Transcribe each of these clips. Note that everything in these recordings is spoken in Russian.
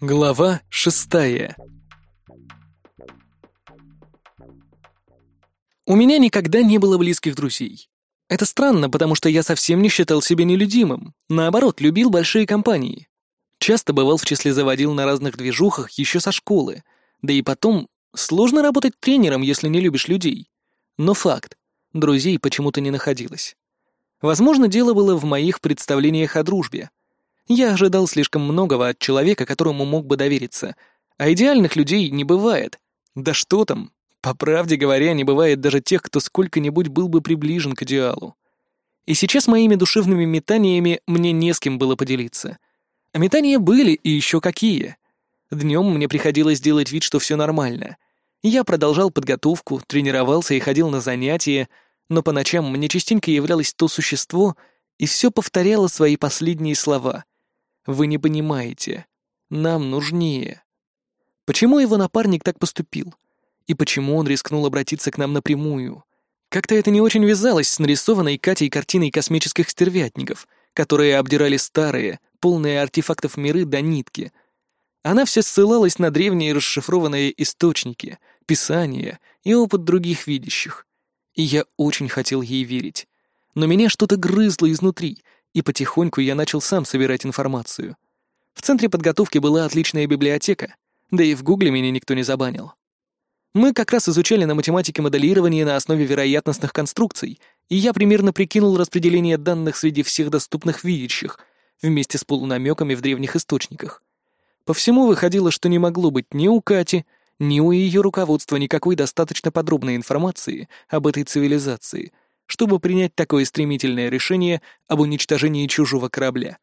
Глава шестая У меня никогда не было близких друзей. Это странно, потому что я совсем не считал себя нелюдимым. Наоборот, любил большие компании. Часто бывал в числе заводил на разных движухах еще со школы. Да и потом, сложно работать тренером, если не любишь людей. Но факт, друзей почему-то не находилось. Возможно, дело было в моих представлениях о дружбе. Я ожидал слишком многого от человека, которому мог бы довериться. А идеальных людей не бывает. Да что там, по правде говоря, не бывает даже тех, кто сколько-нибудь был бы приближен к идеалу. И сейчас моими душевными метаниями мне не с кем было поделиться. А метания были и еще какие. Днем мне приходилось делать вид, что все нормально. Я продолжал подготовку, тренировался и ходил на занятия, но по ночам мне частенько являлось то существо и все повторяло свои последние слова. «Вы не понимаете. Нам нужнее». Почему его напарник так поступил? И почему он рискнул обратиться к нам напрямую? Как-то это не очень вязалось с нарисованной Катей картиной космических стервятников, которые обдирали старые, полные артефактов миры до нитки. Она все ссылалась на древние расшифрованные источники, писания и опыт других видящих. И я очень хотел ей верить. Но меня что-то грызло изнутри, и потихоньку я начал сам собирать информацию. В центре подготовки была отличная библиотека, да и в гугле меня никто не забанил. Мы как раз изучали на математике моделирование на основе вероятностных конструкций, и я примерно прикинул распределение данных среди всех доступных видящих, вместе с полунамеками в древних источниках. По всему выходило, что не могло быть ни у Кати, ни у ее руководства никакой достаточно подробной информации об этой цивилизации, чтобы принять такое стремительное решение об уничтожении чужого корабля.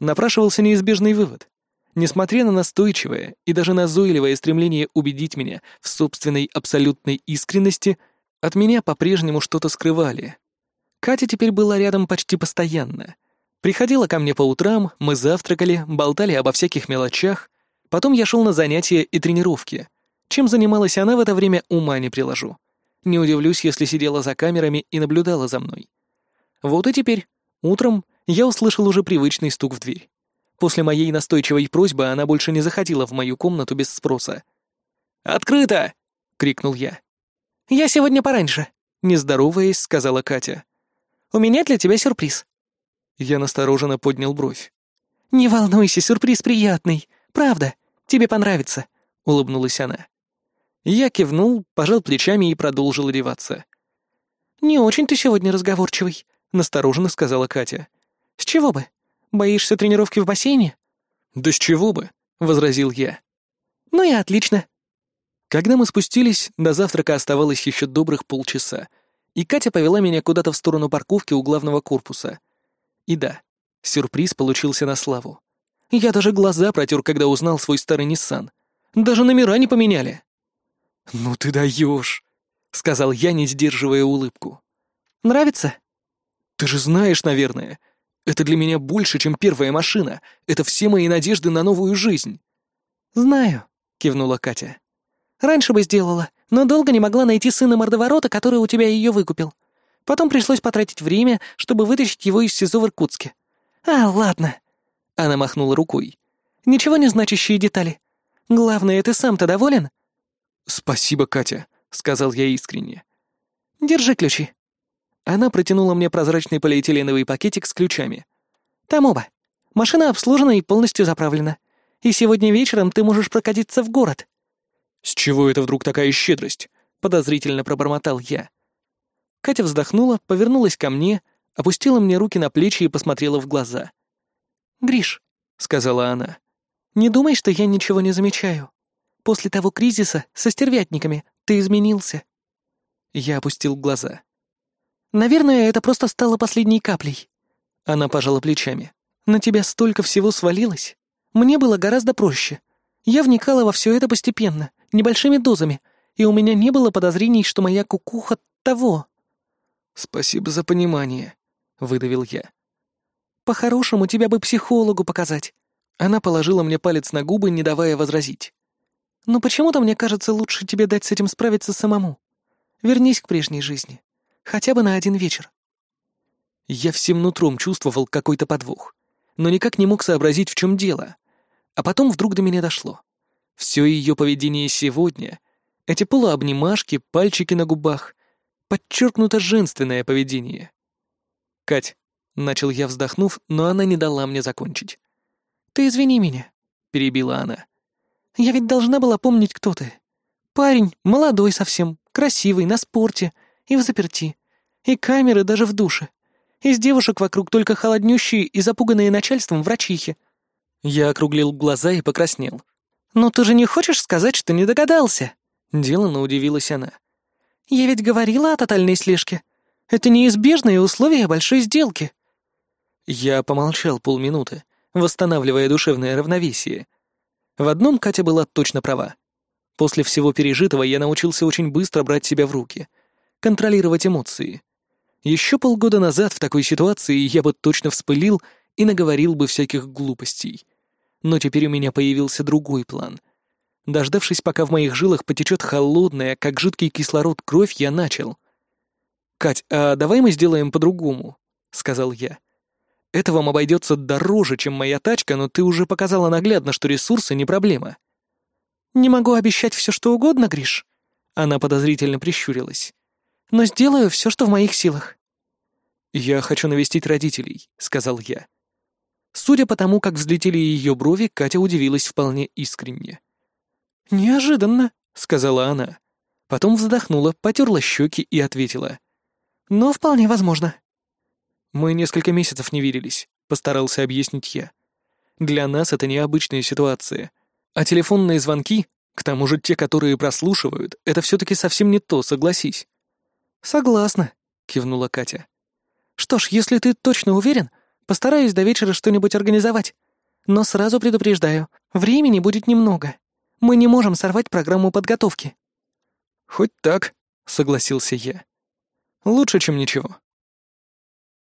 Напрашивался неизбежный вывод. Несмотря на настойчивое и даже назойливое стремление убедить меня в собственной абсолютной искренности, от меня по-прежнему что-то скрывали. Катя теперь была рядом почти постоянно. Приходила ко мне по утрам, мы завтракали, болтали обо всяких мелочах. Потом я шел на занятия и тренировки. Чем занималась она в это время, ума не приложу. Не удивлюсь, если сидела за камерами и наблюдала за мной. Вот и теперь, утром, я услышал уже привычный стук в дверь. После моей настойчивой просьбы она больше не заходила в мою комнату без спроса. «Открыто!» — крикнул я. «Я сегодня пораньше», — не здороваясь, сказала Катя. «У меня для тебя сюрприз». Я настороженно поднял бровь. «Не волнуйся, сюрприз приятный. Правда, тебе понравится», — улыбнулась она. Я кивнул, пожал плечами и продолжил реваться. «Не очень ты сегодня разговорчивый», — настороженно сказала Катя. «С чего бы? Боишься тренировки в бассейне?» «Да с чего бы?» — возразил я. «Ну и отлично». Когда мы спустились, до завтрака оставалось еще добрых полчаса, и Катя повела меня куда-то в сторону парковки у главного корпуса. И да, сюрприз получился на славу. Я даже глаза протер, когда узнал свой старый Ниссан. Даже номера не поменяли. «Ну ты даешь», — сказал я, не сдерживая улыбку. «Нравится?» «Ты же знаешь, наверное, это для меня больше, чем первая машина. Это все мои надежды на новую жизнь». «Знаю», — кивнула Катя. «Раньше бы сделала, но долго не могла найти сына мордоворота, который у тебя ее выкупил. Потом пришлось потратить время, чтобы вытащить его из СИЗО в Иркутске. А, ладно». Она махнула рукой. «Ничего не значащие детали. Главное, ты сам-то доволен?» «Спасибо, Катя», — сказал я искренне. «Держи ключи», она протянула мне прозрачный полиэтиленовый пакетик с ключами. «Там оба. Машина обслужена и полностью заправлена. И сегодня вечером ты можешь прокатиться в город». «С чего это вдруг такая щедрость?» — подозрительно пробормотал я. Катя вздохнула, повернулась ко мне, опустила мне руки на плечи и посмотрела в глаза. «Гриш», — сказала она, — «не думай, что я ничего не замечаю. После того кризиса со стервятниками ты изменился». Я опустил глаза. Наверное, это просто стало последней каплей. Она пожала плечами. На тебя столько всего свалилось. Мне было гораздо проще. Я вникала во все это постепенно, небольшими дозами, и у меня не было подозрений, что моя кукуха того. Спасибо за понимание, выдавил я. По-хорошему, тебя бы психологу показать. Она положила мне палец на губы, не давая возразить. Но почему-то мне кажется, лучше тебе дать с этим справиться самому. Вернись к прежней жизни. Хотя бы на один вечер. Я всем нутром чувствовал какой-то подвох. но никак не мог сообразить, в чем дело. А потом вдруг до меня дошло. Все ее поведение сегодня, эти полуобнимашки, пальчики на губах, подчеркнуто женственное поведение. «Кать», — начал я, вздохнув, но она не дала мне закончить. «Ты извини меня», — перебила она. «Я ведь должна была помнить, кто ты. Парень, молодой совсем, красивый, на спорте и в заперти. И камеры даже в душе. Из девушек вокруг только холоднющие и запуганные начальством врачихи». Я округлил глаза и покраснел. «Но ты же не хочешь сказать, что не догадался?» Делано удивилась она. «Я ведь говорила о тотальной слежке. Это неизбежные условия большой сделки». Я помолчал полминуты, восстанавливая душевное равновесие. В одном Катя была точно права. После всего пережитого я научился очень быстро брать себя в руки, контролировать эмоции. Еще полгода назад в такой ситуации я бы точно вспылил и наговорил бы всяких глупостей. Но теперь у меня появился другой план. Дождавшись, пока в моих жилах потечет холодная, как жидкий кислород, кровь, я начал. «Кать, а давай мы сделаем по-другому», — сказал я. «Это вам обойдется дороже, чем моя тачка, но ты уже показала наглядно, что ресурсы не проблема». «Не могу обещать все, что угодно, Гриш». Она подозрительно прищурилась. «Но сделаю все, что в моих силах». «Я хочу навестить родителей», — сказал я. Судя по тому, как взлетели ее брови, Катя удивилась вполне искренне. «Неожиданно», — сказала она. Потом вздохнула, потерла щеки и ответила. «Но вполне возможно». «Мы несколько месяцев не виделись», — постарался объяснить я. «Для нас это необычная ситуация. А телефонные звонки, к тому же те, которые прослушивают, это все-таки совсем не то, согласись». «Согласна», — кивнула Катя. «Что ж, если ты точно уверен, постараюсь до вечера что-нибудь организовать. Но сразу предупреждаю, времени будет немного. Мы не можем сорвать программу подготовки». «Хоть так», — согласился я. «Лучше, чем ничего».